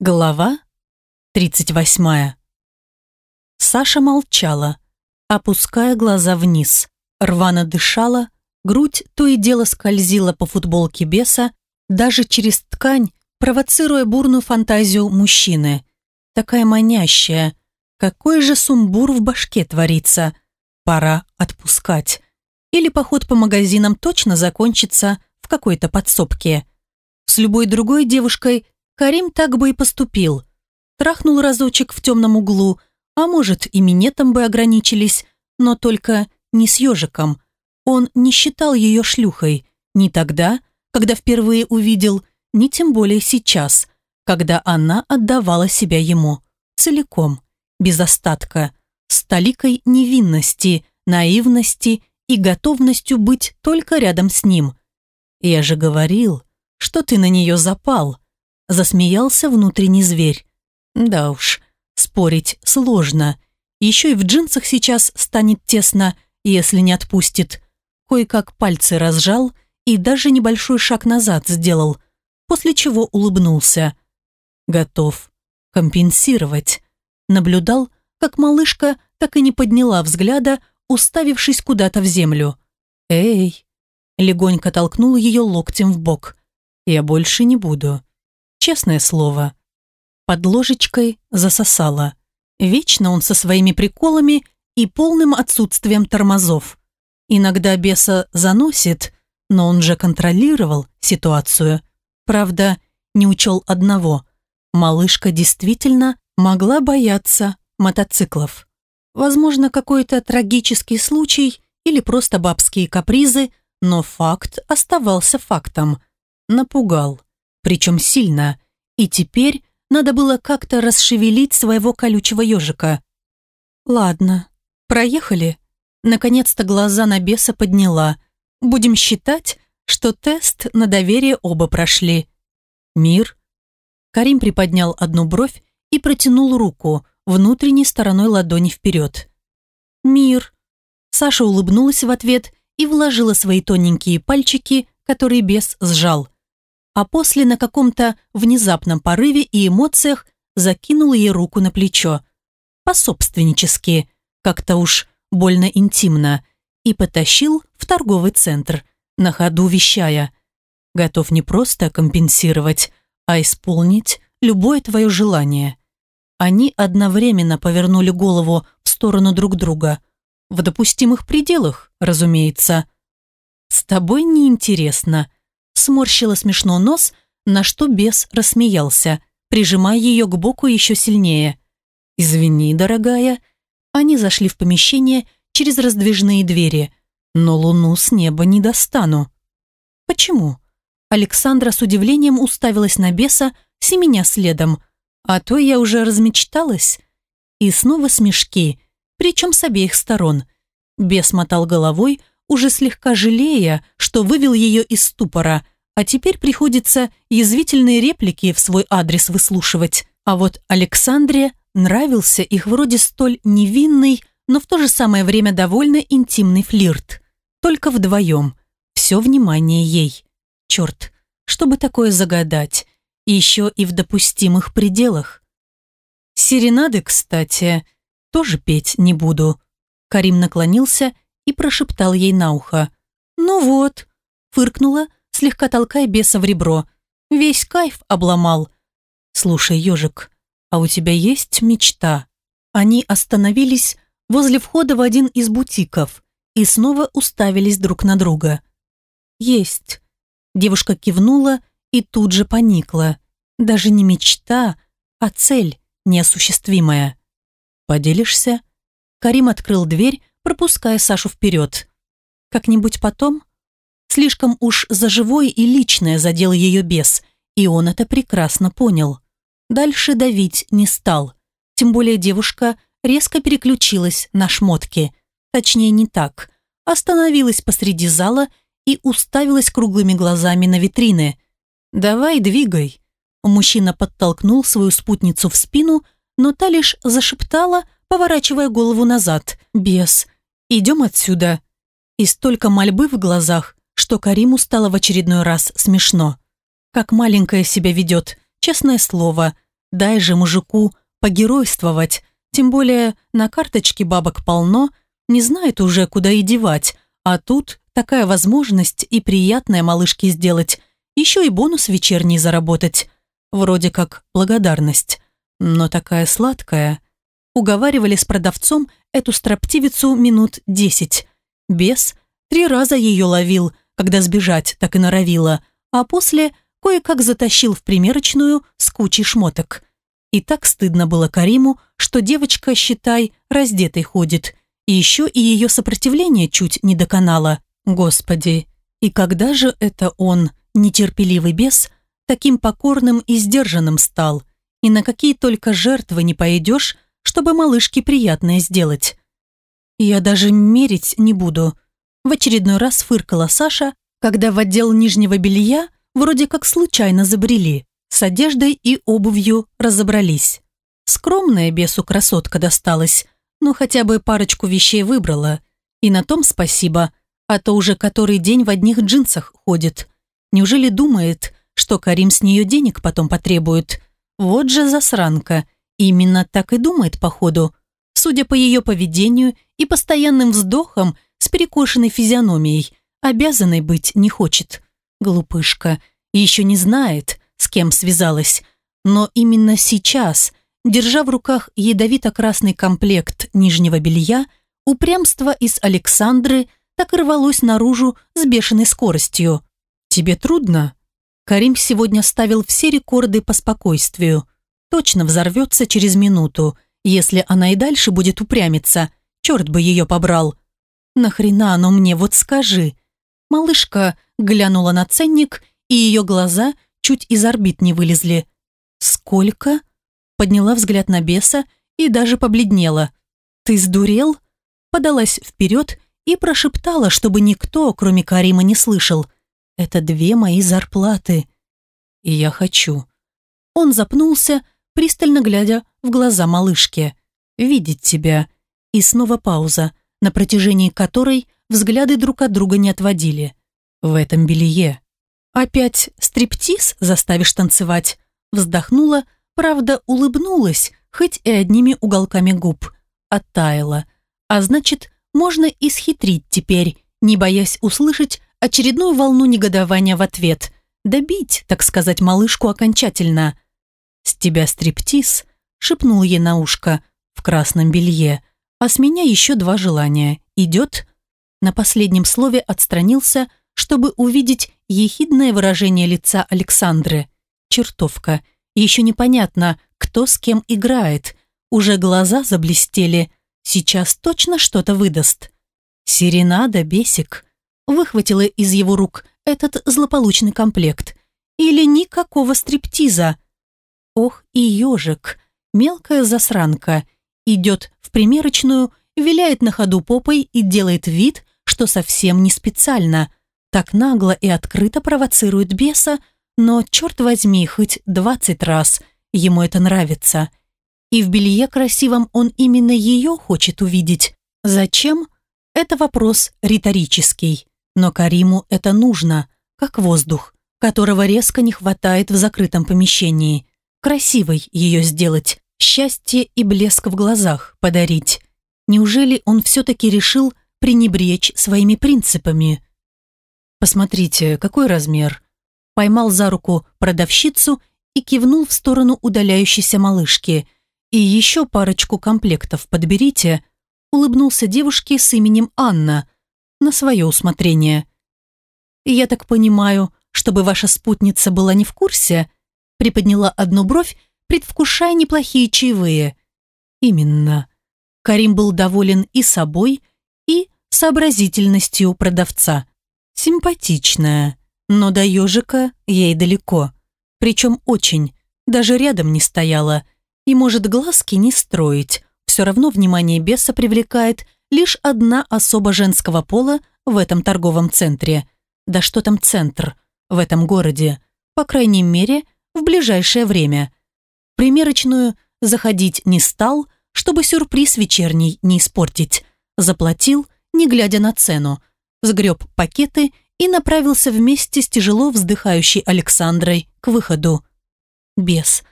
Глава 38. Саша молчала, опуская глаза вниз. Рвано дышала, грудь то и дело скользила по футболке беса, даже через ткань, провоцируя бурную фантазию мужчины. Такая манящая. Какой же сумбур в башке творится. Пора отпускать. Или поход по магазинам точно закончится в какой-то подсобке. С любой другой девушкой – Карим так бы и поступил. Трахнул разочек в темном углу, а может и минетом бы ограничились, но только не с ежиком. Он не считал ее шлюхой ни тогда, когда впервые увидел, ни тем более сейчас, когда она отдавала себя ему целиком, без остатка, с толикой невинности, наивности и готовностью быть только рядом с ним. «Я же говорил, что ты на нее запал», Засмеялся внутренний зверь. Да уж, спорить сложно. Еще и в джинсах сейчас станет тесно, если не отпустит. Кое-как пальцы разжал и даже небольшой шаг назад сделал, после чего улыбнулся. Готов компенсировать. Наблюдал, как малышка так и не подняла взгляда, уставившись куда-то в землю. «Эй!» Легонько толкнул ее локтем в бок. «Я больше не буду. Честное слово. Под ложечкой засосало. Вечно он со своими приколами и полным отсутствием тормозов. Иногда беса заносит, но он же контролировал ситуацию. Правда, не учел одного. Малышка действительно могла бояться мотоциклов. Возможно, какой-то трагический случай или просто бабские капризы, но факт оставался фактом. Напугал причем сильно, и теперь надо было как-то расшевелить своего колючего ежика. «Ладно, проехали». Наконец-то глаза на беса подняла. «Будем считать, что тест на доверие оба прошли». «Мир?» Карим приподнял одну бровь и протянул руку, внутренней стороной ладони вперед. «Мир!» Саша улыбнулась в ответ и вложила свои тоненькие пальчики, которые бес сжал а после на каком-то внезапном порыве и эмоциях закинул ей руку на плечо. Пособственнически, как-то уж больно интимно, и потащил в торговый центр, на ходу вещая. Готов не просто компенсировать, а исполнить любое твое желание. Они одновременно повернули голову в сторону друг друга. В допустимых пределах, разумеется. «С тобой неинтересно», сморщила смешно нос, на что бес рассмеялся, прижимая ее к боку еще сильнее. «Извини, дорогая». Они зашли в помещение через раздвижные двери, но луну с неба не достану. «Почему?» Александра с удивлением уставилась на беса, семеня следом. А то я уже размечталась. И снова смешки, причем с обеих сторон. Бес мотал головой, уже слегка жалея, что вывел ее из ступора, а теперь приходится язвительные реплики в свой адрес выслушивать. А вот Александре нравился их вроде столь невинный, но в то же самое время довольно интимный флирт. Только вдвоем. Все внимание ей. Черт, чтобы такое загадать. И еще и в допустимых пределах. Серенады, кстати, тоже петь не буду. Карим наклонился и прошептал ей на ухо. «Ну вот», фыркнула, слегка толкая беса в ребро. «Весь кайф обломал». «Слушай, ежик, а у тебя есть мечта?» Они остановились возле входа в один из бутиков и снова уставились друг на друга. «Есть». Девушка кивнула и тут же поникла. Даже не мечта, а цель неосуществимая. «Поделишься?» Карим открыл дверь, пропуская Сашу вперед. Как-нибудь потом? Слишком уж за живое и личное задел ее бес, и он это прекрасно понял. Дальше давить не стал. Тем более девушка резко переключилась на шмотки. Точнее, не так. Остановилась посреди зала и уставилась круглыми глазами на витрины. «Давай, двигай». Мужчина подтолкнул свою спутницу в спину, но та лишь зашептала, поворачивая голову назад. «Бес, «Идем отсюда». И столько мольбы в глазах, что Кариму стало в очередной раз смешно. Как маленькая себя ведет, честное слово. дай же мужику погеройствовать, тем более на карточке бабок полно, не знает уже, куда и девать, а тут такая возможность и приятное малышке сделать, еще и бонус вечерний заработать. Вроде как благодарность, но такая сладкая. Уговаривали с продавцом эту строптивицу минут десять. Бес три раза ее ловил, когда сбежать так и норовила, а после кое-как затащил в примерочную с кучей шмоток. И так стыдно было Кариму, что девочка, считай, раздетой ходит. И еще и ее сопротивление чуть не доконало. Господи, и когда же это он, нетерпеливый бес, таким покорным и сдержанным стал? И на какие только жертвы не пойдешь, чтобы малышке приятное сделать? Я даже мерить не буду. В очередной раз фыркала Саша, когда в отдел нижнего белья вроде как случайно забрели. С одеждой и обувью разобрались. Скромная бесу красотка досталась, но хотя бы парочку вещей выбрала. И на том спасибо, а то уже который день в одних джинсах ходит. Неужели думает, что Карим с нее денег потом потребует? Вот же засранка. Именно так и думает, походу. Судя по ее поведению и постоянным вздохам с перекошенной физиономией, обязанной быть не хочет. Глупышка. еще не знает, с кем связалась. Но именно сейчас, держа в руках ядовито-красный комплект нижнего белья, упрямство из Александры так рвалось наружу с бешеной скоростью. «Тебе трудно?» Карим сегодня ставил все рекорды по спокойствию. Точно взорвется через минуту, если она и дальше будет упрямиться. Черт бы ее побрал. «Нахрена оно мне, вот скажи?» Малышка глянула на ценник, и ее глаза чуть из орбит не вылезли. «Сколько?» Подняла взгляд на беса и даже побледнела. «Ты сдурел?» Подалась вперед и прошептала, чтобы никто, кроме Карима, не слышал. «Это две мои зарплаты. И я хочу». Он запнулся, пристально глядя в глаза малышки. «Видеть тебя». И снова пауза, на протяжении которой взгляды друг от друга не отводили. В этом белье. «Опять стриптиз заставишь танцевать?» Вздохнула, правда, улыбнулась, хоть и одними уголками губ. Оттаяла. А значит, можно и схитрить теперь, не боясь услышать очередную волну негодования в ответ. Добить, так сказать, малышку окончательно. «С тебя стриптиз», — шепнул ей на ушко, в красном белье. «А с меня еще два желания. Идет?» На последнем слове отстранился, чтобы увидеть ехидное выражение лица Александры. Чертовка. Еще непонятно, кто с кем играет. Уже глаза заблестели. Сейчас точно что-то выдаст. Серенада, бесик. Выхватила из его рук этот злополучный комплект. Или никакого стриптиза. Ох и ежик. Мелкая засранка. Идет в примерочную, виляет на ходу попой и делает вид, что совсем не специально – так нагло и открыто провоцирует беса, но, черт возьми, хоть двадцать раз ему это нравится. И в белье красивом он именно ее хочет увидеть. Зачем? Это вопрос риторический. Но Кариму это нужно, как воздух, которого резко не хватает в закрытом помещении. Красивой ее сделать, счастье и блеск в глазах подарить. Неужели он все-таки решил пренебречь своими принципами? «Посмотрите, какой размер!» Поймал за руку продавщицу и кивнул в сторону удаляющейся малышки. «И еще парочку комплектов подберите», улыбнулся девушке с именем Анна на свое усмотрение. «Я так понимаю, чтобы ваша спутница была не в курсе?» Приподняла одну бровь, предвкушая неплохие чаевые. «Именно». Карим был доволен и собой, и сообразительностью продавца. Симпатичная, но до ежика ей далеко. Причем очень, даже рядом не стояла. И может глазки не строить. Все равно внимание беса привлекает лишь одна особа женского пола в этом торговом центре. Да что там центр в этом городе? По крайней мере, в ближайшее время. Примерочную заходить не стал, чтобы сюрприз вечерний не испортить. Заплатил, не глядя на цену, сгреб пакеты и направился вместе с тяжело вздыхающей Александрой к выходу. Бес.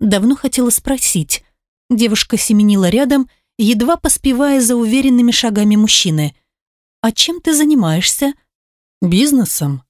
Давно хотела спросить. Девушка семенила рядом, едва поспевая за уверенными шагами мужчины. «А чем ты занимаешься?» «Бизнесом».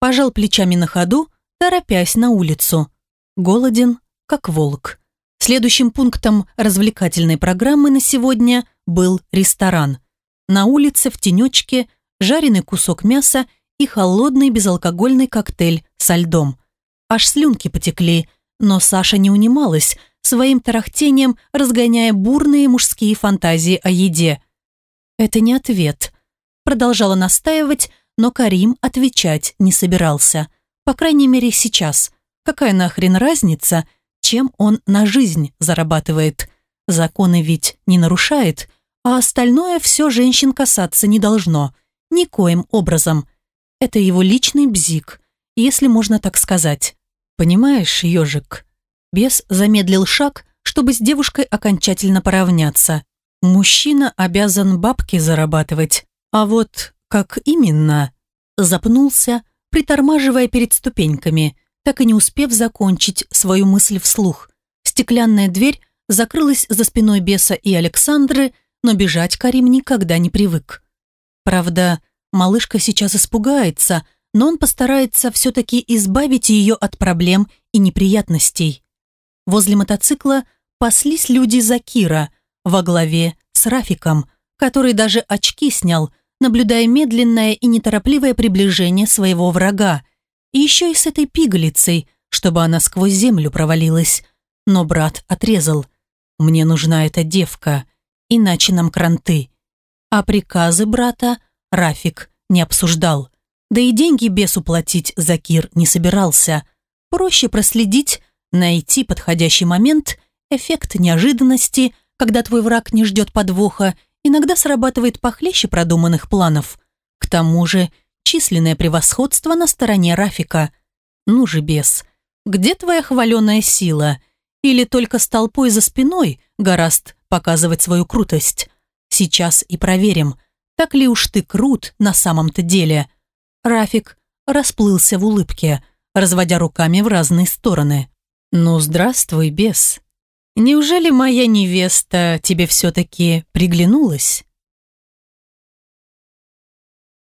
Пожал плечами на ходу, торопясь на улицу. Голоден, как волк. Следующим пунктом развлекательной программы на сегодня был ресторан. На улице в тенечке жареный кусок мяса и холодный безалкогольный коктейль со льдом. Аж слюнки потекли, но Саша не унималась, своим тарахтением разгоняя бурные мужские фантазии о еде. «Это не ответ», – продолжала настаивать, но Карим отвечать не собирался. По крайней мере, сейчас. Какая нахрен разница, чем он на жизнь зарабатывает? Законы ведь не нарушает, а остальное все женщин касаться не должно. Никоим образом. Это его личный бзик, если можно так сказать. Понимаешь, ежик? Бес замедлил шаг, чтобы с девушкой окончательно поравняться. Мужчина обязан бабки зарабатывать, а вот как именно? Запнулся, притормаживая перед ступеньками, так и не успев закончить свою мысль вслух. Стеклянная дверь закрылась за спиной беса и Александры, но бежать Карим никогда не привык. Правда, малышка сейчас испугается, но он постарается все-таки избавить ее от проблем и неприятностей. Возле мотоцикла паслись люди Закира во главе с Рафиком, который даже очки снял, наблюдая медленное и неторопливое приближение своего врага. И еще и с этой пигалицей, чтобы она сквозь землю провалилась. Но брат отрезал. «Мне нужна эта девка, иначе нам кранты». А приказы брата Рафик не обсуждал. Да и деньги бесу платить Закир не собирался. Проще проследить, найти подходящий момент, эффект неожиданности, когда твой враг не ждет подвоха, иногда срабатывает похлеще продуманных планов. К тому же численное превосходство на стороне Рафика. Ну же, бес, где твоя хваленая сила? Или только с толпой за спиной гораст показывать свою крутость? Сейчас и проверим, так ли уж ты крут на самом-то деле. Рафик расплылся в улыбке, разводя руками в разные стороны. «Ну, здравствуй, бес. Неужели моя невеста тебе все-таки приглянулась?»